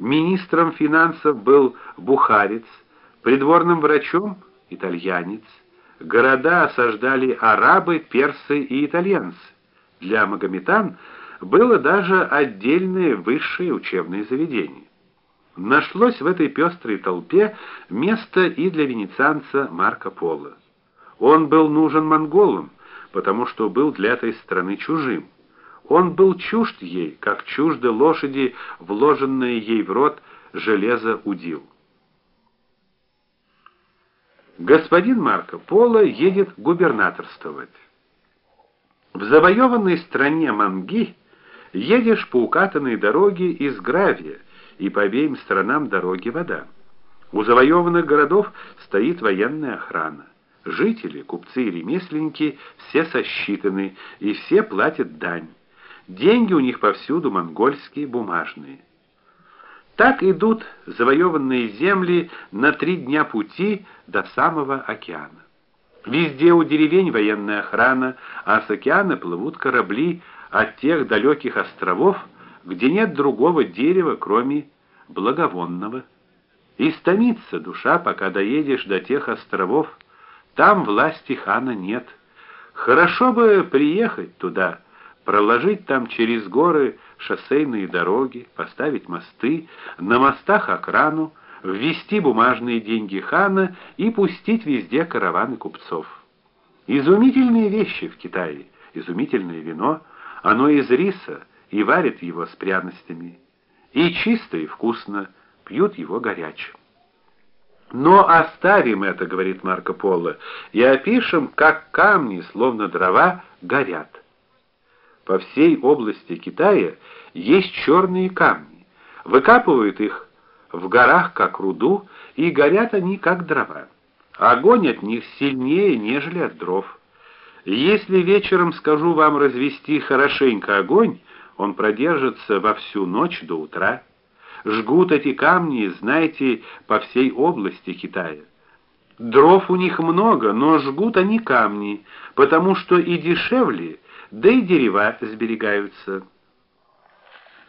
Министром финансов был бухарец, придворным врачом итальянец. Города осаждали арабы, персы и итальянцы. Для магометан было даже отдельное высшее учебное заведение. Нашлось в этой пестрой толпе место и для венецианца Марко Поло. Он был нужен монголам, потому что был для этой страны чужим. Он был чужд ей, как чужды лошади, вложенное ей в рот железо удил. Господин Марко Поло едет губернаторствовать. В завоеванной стране Манги едешь по укатанной дороге из гравия, и по обеим сторонам дороги вода. У завоеванных городов стоит военная охрана. Жители, купцы и ремесленники все сосчитаны, и все платят дань. Деньги у них повсюду монгольские, бумажные. Так идут завоеванные земли на три дня пути до самого океана. Везде у деревень военная охрана, а с океана плывут корабли от тех далеких островов, где нет другого дерева, кроме благовонного. И стомится душа, пока доедешь до тех островов, там власти хана нет. Хорошо бы приехать туда, проложить там через горы шоссейные дороги, поставить мосты, на мостах охрану, ввести бумажные деньги хана и пустить везде караваны купцов. Изумительные вещи в Китае, изумительное вино, оно из риса и варят его с пряностями, и чисто и вкусно, пьют его горячим. Но оставим это, говорит Марко Поло, и опишем, как камни, словно дрова, горят. По всей области Китая есть черные камни. Выкапывают их в горах как руду, и горят они как дрова. Огонь от них сильнее, нежели от дров. Если вечером скажу вам развести хорошенько огонь, он продержится во всю ночь до утра. Жгут эти камни, знаете, по всей области Китая. Дров у них много, но жгут они камни, потому что и дешевле, да и дерева сберегаются.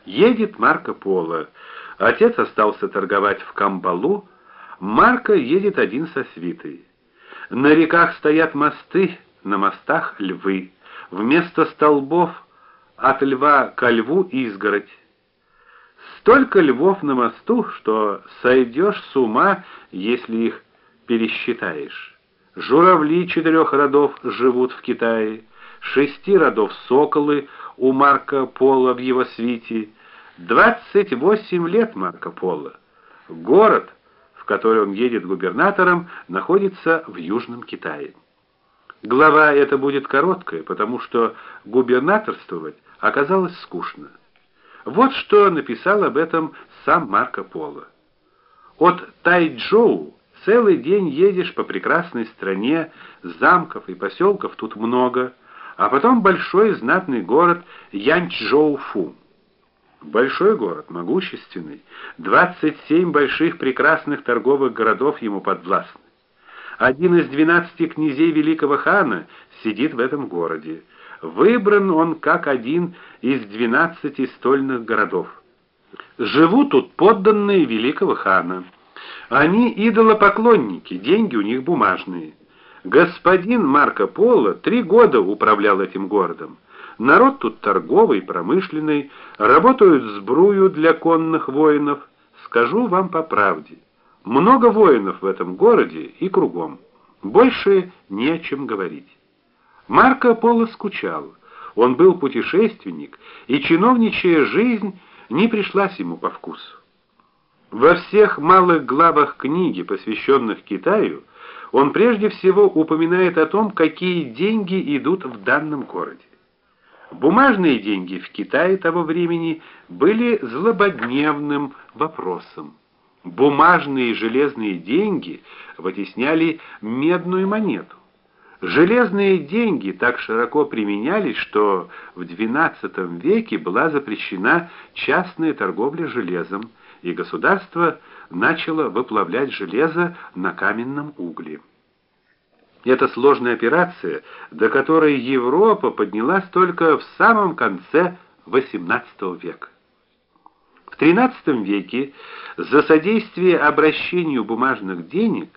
Едет Марко Поло. Отец остался торговать в Камбалу, Марко едет один со свитой. На реках стоят мосты, на мостах львы. Вместо столбов от льва к льву изгородь. Столько львов на мосту, что сойдешь с ума, если их пересчитаешь. Журавли четырех родов живут в Китае, шести родов соколы у Марко Поло в его свите. Двадцать восемь лет Марко Поло. Город, в который он едет губернатором, находится в Южном Китае. Глава эта будет короткая, потому что губернаторствовать оказалось скучно. Вот что написал об этом сам Марко Поло. От Тайчжоу целый день едешь по прекрасной стране, замков и поселков тут много, а потом большой знатный город Янчжоу-Фу. Большой город, могущественный, 27 больших прекрасных торговых городов ему подвластны. Один из двенадцати князей великого хана сидит в этом городе. Выбран он как один из двенадцати стольных городов. Живут тут подданные великого хана. Они идолопоклонники, деньги у них бумажные. Господин Марко Поло три года управлял этим городом. Народ тут торговый, промышленный, работают сбрую для конных воинов. Скажу вам по правде, много воинов в этом городе и кругом. Больше не о чем говорить. Марко Поло скучал. Он был путешественник, и чиновничья жизнь не пришлась ему по вкусу. Во всех малых главах книги, посвященных Китаю, он прежде всего упоминает о том, какие деньги идут в данном городе. Бумажные деньги в Китае того времени были злободневным вопросом. Бумажные и железные деньги вытесняли медную монету. Железные деньги так широко применялись, что в XII веке была запрещена частная торговля железом, и государство начало выплавлять железо на каменном угле. Это сложная операция, до которой Европа поднялась только в самом конце XVIII века. XIII веке за содействие обращению бумажных денег